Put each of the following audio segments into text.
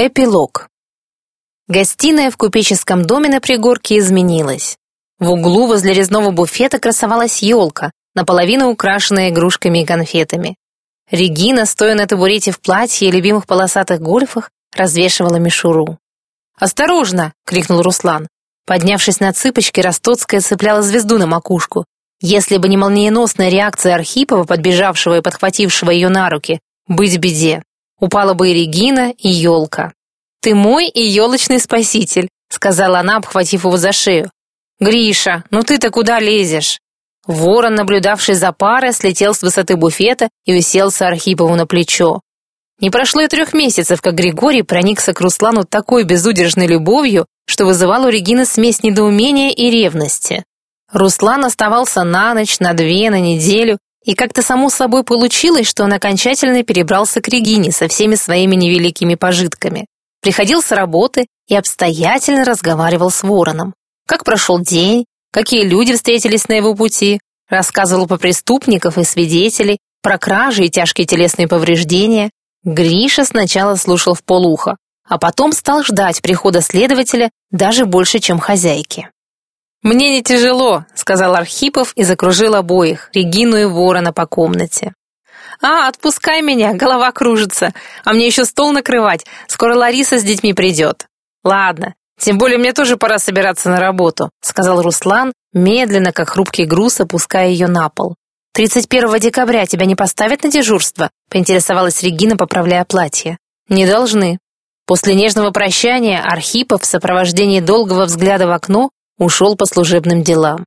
Эпилог. Гостиная в купеческом доме на пригорке изменилась. В углу возле резного буфета красовалась елка, наполовину украшенная игрушками и конфетами. Регина, стоя на табурете в платье и любимых полосатых гольфах, развешивала мишуру. «Осторожно!» — крикнул Руслан. Поднявшись на цыпочки, Ростоцкая цепляла звезду на макушку. Если бы не молниеносная реакция Архипова, подбежавшего и подхватившего ее на руки, быть беде. Упала бы и Регина, и елка. «Ты мой и елочный спаситель», — сказала она, обхватив его за шею. «Гриша, ну ты-то куда лезешь?» Ворон, наблюдавший за парой, слетел с высоты буфета и уселся Архипову на плечо. Не прошло и трех месяцев, как Григорий проникся к Руслану такой безудержной любовью, что вызывал у Регины смесь недоумения и ревности. Руслан оставался на ночь, на две, на неделю, и как-то само собой получилось, что он окончательно перебрался к Регине со всеми своими невеликими пожитками. Приходил с работы и обстоятельно разговаривал с Вороном. Как прошел день, какие люди встретились на его пути, рассказывал про преступников и свидетелей, про кражи и тяжкие телесные повреждения. Гриша сначала слушал в полухо, а потом стал ждать прихода следователя даже больше, чем хозяйки. «Мне не тяжело», — сказал Архипов и закружил обоих, Регину и Ворона по комнате. «А, отпускай меня, голова кружится, а мне еще стол накрывать, скоро Лариса с детьми придет». «Ладно, тем более мне тоже пора собираться на работу», — сказал Руслан, медленно, как хрупкий груз, опуская ее на пол. «31 декабря тебя не поставят на дежурство?» — поинтересовалась Регина, поправляя платье. «Не должны». После нежного прощания Архипов в сопровождении долгого взгляда в окно ушел по служебным делам.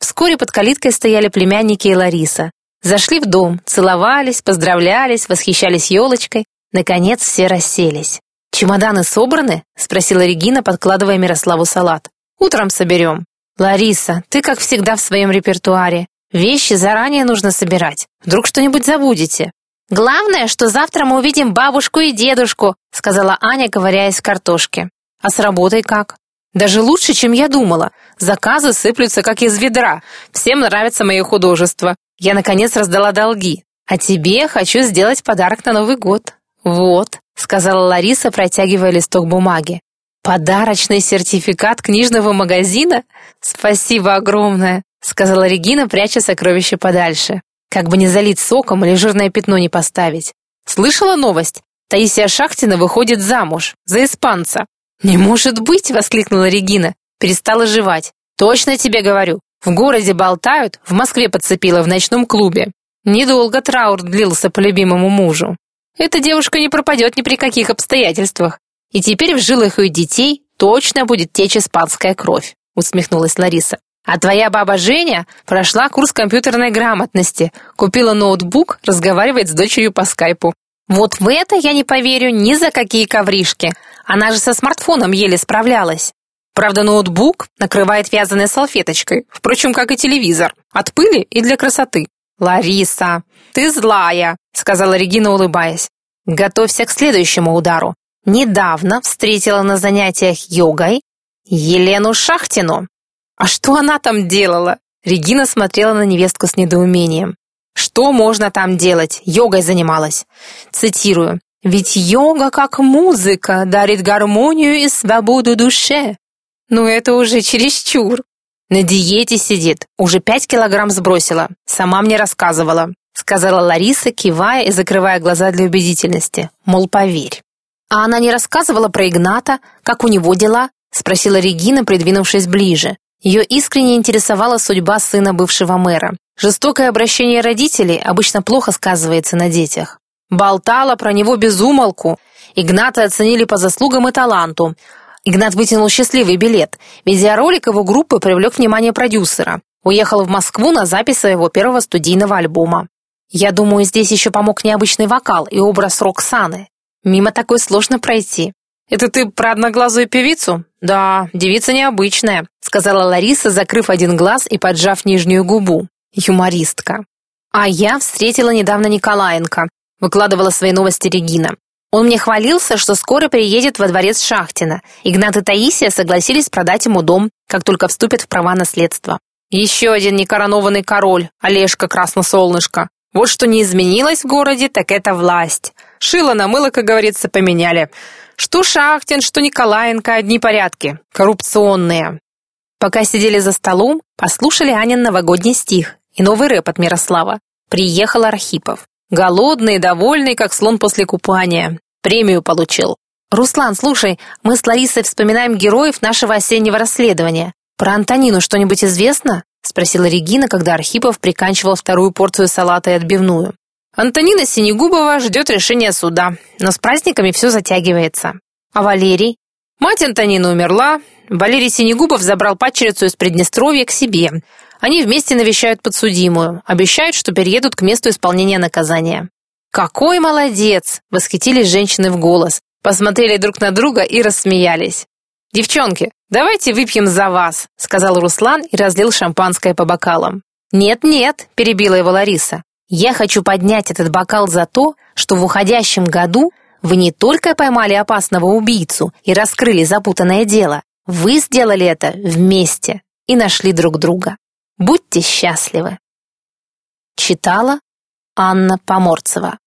Вскоре под калиткой стояли племянники и Лариса. Зашли в дом, целовались, поздравлялись, восхищались елочкой. Наконец все расселись. «Чемоданы собраны?» — спросила Регина, подкладывая Мирославу салат. «Утром соберем». «Лариса, ты, как всегда, в своем репертуаре. Вещи заранее нужно собирать. Вдруг что-нибудь забудете». «Главное, что завтра мы увидим бабушку и дедушку», — сказала Аня, ковыряясь в картошке. «А с работой как?» Даже лучше, чем я думала. Заказы сыплются, как из ведра. Всем нравится мое художество. Я, наконец, раздала долги. А тебе хочу сделать подарок на Новый год. Вот, сказала Лариса, протягивая листок бумаги. Подарочный сертификат книжного магазина? Спасибо огромное, сказала Регина, пряча сокровище подальше. Как бы не залить соком или жирное пятно не поставить. Слышала новость? Таисия Шахтина выходит замуж за испанца. «Не может быть!» — воскликнула Регина. Перестала жевать. «Точно тебе говорю. В городе болтают, в Москве подцепила в ночном клубе. Недолго траур длился по любимому мужу. Эта девушка не пропадет ни при каких обстоятельствах. И теперь в жилах ее детей точно будет течь испанская кровь», — усмехнулась Лариса. «А твоя баба Женя прошла курс компьютерной грамотности, купила ноутбук, разговаривает с дочерью по скайпу. Вот в это я не поверю ни за какие ковришки. Она же со смартфоном еле справлялась. Правда, ноутбук накрывает вязаной салфеточкой, впрочем, как и телевизор, от пыли и для красоты. «Лариса, ты злая», — сказала Регина, улыбаясь. «Готовься к следующему удару. Недавно встретила на занятиях йогой Елену Шахтину. А что она там делала?» Регина смотрела на невестку с недоумением. Что можно там делать? Йогой занималась. Цитирую. «Ведь йога, как музыка, дарит гармонию и свободу душе». Ну это уже чересчур. На диете сидит, уже пять килограмм сбросила. Сама мне рассказывала. Сказала Лариса, кивая и закрывая глаза для убедительности. Мол, поверь. А она не рассказывала про Игната, как у него дела? Спросила Регина, придвинувшись ближе. Ее искренне интересовала судьба сына бывшего мэра. Жестокое обращение родителей обычно плохо сказывается на детях. Болтала про него без умолку. Игната оценили по заслугам и таланту. Игнат вытянул счастливый билет. Видеоролик его группы привлек внимание продюсера. Уехал в Москву на запись своего первого студийного альбома. Я думаю, здесь еще помог необычный вокал и образ Роксаны. Мимо такой сложно пройти. «Это ты про одноглазую певицу?» «Да, девица необычная», — сказала Лариса, закрыв один глаз и поджав нижнюю губу. Юмористка. А я встретила недавно Николаенко, выкладывала свои новости Регина. Он мне хвалился, что скоро приедет во дворец Шахтина. Игнат и Таисия согласились продать ему дом, как только вступят в права наследства. Еще один некоронованный король, Олежка Красносолнышко. Вот что не изменилось в городе, так это власть. Шило на мыло, как говорится, поменяли. Что Шахтин, что Николаенко одни порядки. Коррупционные. Пока сидели за столом, послушали Анин новогодний стих и новый рэп от Мирослава. Приехал Архипов. Голодный, довольный, как слон после купания. Премию получил. «Руслан, слушай, мы с Ларисой вспоминаем героев нашего осеннего расследования. Про Антонину что-нибудь известно?» — спросила Регина, когда Архипов приканчивал вторую порцию салата и отбивную. «Антонина Синегубова ждет решения суда, но с праздниками все затягивается. А Валерий? Мать Антонины умерла, Валерий Синегубов забрал падчерицу из Приднестровья к себе. Они вместе навещают подсудимую, обещают, что переедут к месту исполнения наказания. «Какой молодец!» — восхитились женщины в голос, посмотрели друг на друга и рассмеялись. «Девчонки, давайте выпьем за вас», — сказал Руслан и разлил шампанское по бокалам. «Нет-нет», — перебила его Лариса, «я хочу поднять этот бокал за то, что в уходящем году вы не только поймали опасного убийцу и раскрыли запутанное дело, вы сделали это вместе и нашли друг друга. Будьте счастливы. Читала Анна Поморцева